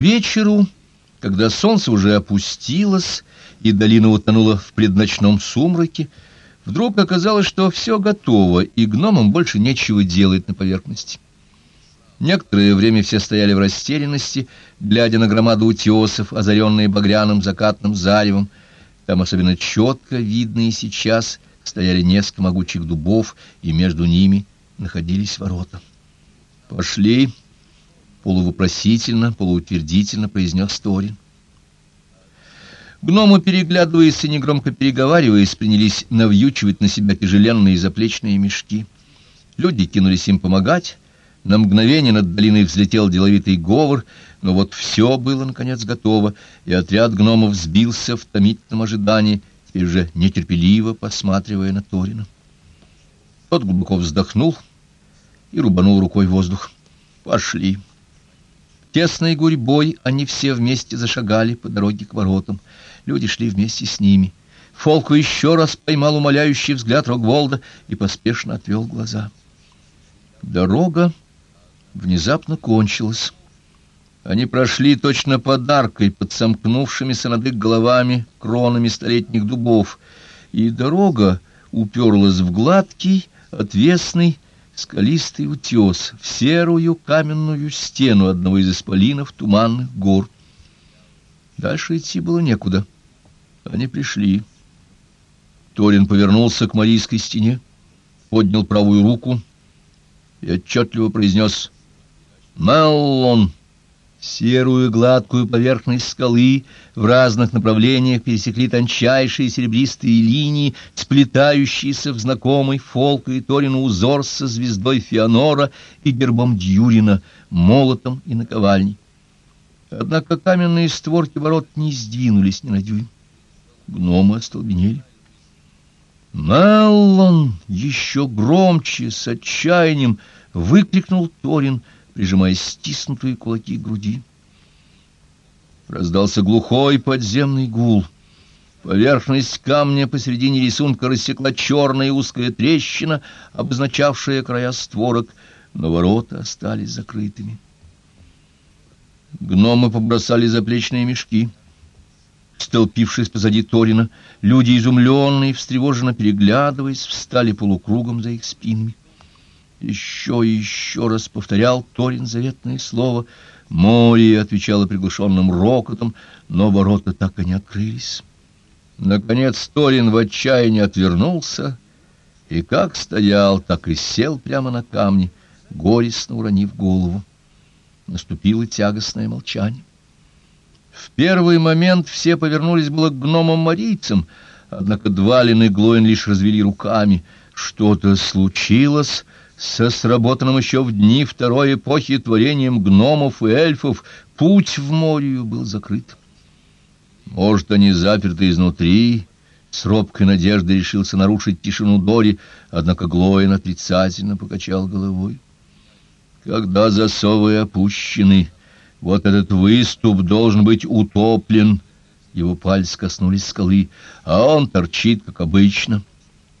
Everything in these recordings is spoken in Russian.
вечеру, когда солнце уже опустилось и долина утонула в предночном сумраке, вдруг оказалось, что все готово, и гномам больше нечего делать на поверхности. Некоторое время все стояли в растерянности, глядя на громаду утесов, озаренные багряным закатным заревом. Там особенно четко видно и сейчас стояли несколько могучих дубов, и между ними находились ворота. «Пошли!» Полувопросительно, полуутвердительно произнес Торин. Гномы, переглядываясь и негромко переговариваясь, принялись навьючивать на себя тяжеленные заплечные мешки. Люди кинулись им помогать. На мгновение над долиной взлетел деловитый говор, но вот все было, наконец, готово, и отряд гномов сбился в томительном ожидании, теперь уже нетерпеливо посматривая на Торина. Тот глубоко вздохнул и рубанул рукой воздух. «Пошли!» Тесной гурьбой они все вместе зашагали по дороге к воротам. Люди шли вместе с ними. Фолку еще раз поймал умоляющий взгляд Рогволда и поспешно отвел глаза. Дорога внезапно кончилась. Они прошли точно подаркой под сомкнувшимися над их головами кронами столетних дубов, и дорога уперлась в гладкий, отвесный, скалистый утес, в серую каменную стену одного из исполинов туманных гор. Дальше идти было некуда. Они пришли. Торин повернулся к Марийской стене, поднял правую руку и отчетливо произнес «Меллон!» Серую гладкую поверхность скалы в разных направлениях пересекли тончайшие серебристые линии, сплетающиеся в знакомый Фолку и Торину узор со звездой Феонора и гербом Дьюрина, молотом и наковальней. Однако каменные створки ворот не сдвинулись ни на дюйм. Гномы остолбенели. «Меллон!» — еще громче, с отчаянием выкрикнул Торин — прижимая стиснутые кулаки к груди. Раздался глухой подземный гул. Поверхность камня посередине рисунка рассекла черная узкая трещина, обозначавшая края створок, но ворота остались закрытыми. Гномы побросали заплечные мешки. Столпившись позади Торина, люди, изумленные и встревоженно переглядываясь, встали полукругом за их спинами. Еще и еще раз повторял Торин заветное слово. Море отвечало приглушенным рокотом, но ворота так и не открылись. Наконец Торин в отчаянии отвернулся и как стоял, так и сел прямо на камни, горестно уронив голову. Наступило тягостное молчание. В первый момент все повернулись было к гномам-марийцам, однако Двалин и Глоин лишь развели руками. Что-то случилось, со сработанным еще в дни второй эпохи творением гномов и эльфов путь в море был закрыт. Может, они заперты изнутри, с робкой надеждой решился нарушить тишину Дори, однако Глоин отрицательно покачал головой. Когда засовы опущены, вот этот выступ должен быть утоплен. Его пальцы коснулись скалы, а он торчит, как обычно.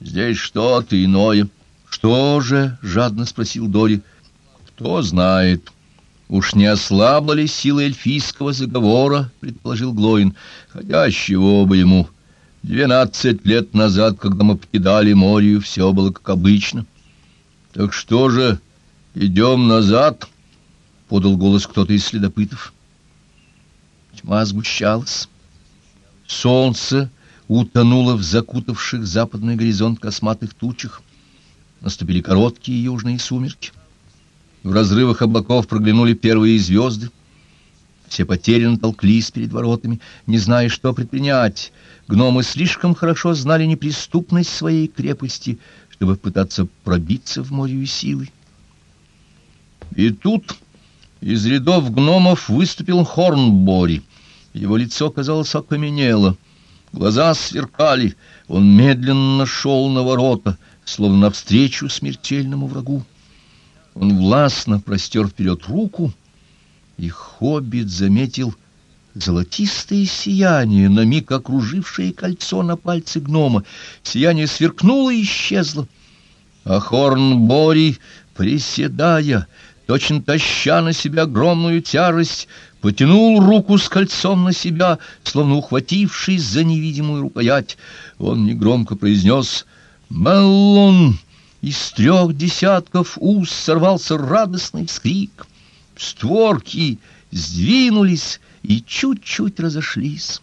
Здесь что-то иное. «Что же?» — жадно спросил Дори. «Кто знает. Уж не ослабла ли сила эльфийского заговора?» — предположил Глоин. «Хотя чего бы ему. Двенадцать лет назад, когда мы покидали море, все было как обычно». «Так что же, идем назад?» — подал голос кто-то из следопытов. Тьма сгущалась. Солнце утонуло в закутавших западный горизонт косматых тучах. Наступили короткие южные сумерки. В разрывах облаков проглянули первые звезды. Все потерянно толклись перед воротами, не зная, что предпринять. Гномы слишком хорошо знали неприступность своей крепости, чтобы пытаться пробиться в море силы. И тут из рядов гномов выступил Хорнбори. Его лицо, казалось, окаменело. Глаза сверкали. Он медленно шел на ворота — словно навстречу смертельному врагу. Он властно простер вперед руку, и хоббит заметил золотистое сияние, на миг окружившее кольцо на пальце гнома. Сияние сверкнуло и исчезло. А Хорнбори, приседая, точно таща на себя огромную тяжесть, потянул руку с кольцом на себя, словно ухватившись за невидимую рукоять. Он негромко произнес «Меллон!» Из трех десятков уст сорвался радостный вскрик. Створки сдвинулись и чуть-чуть разошлись.